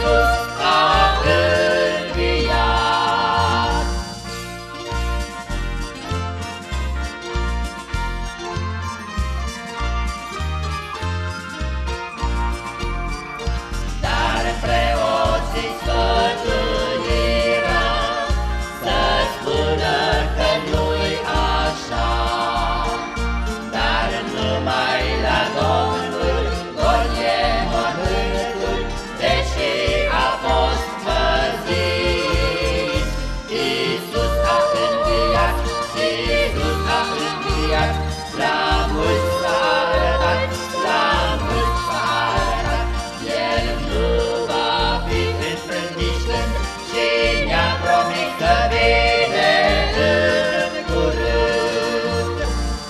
ea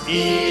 Yeah.